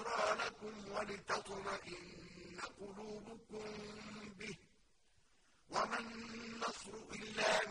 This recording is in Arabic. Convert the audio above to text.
لكم ولتطمئن قلوبكم به. وما النصر إلا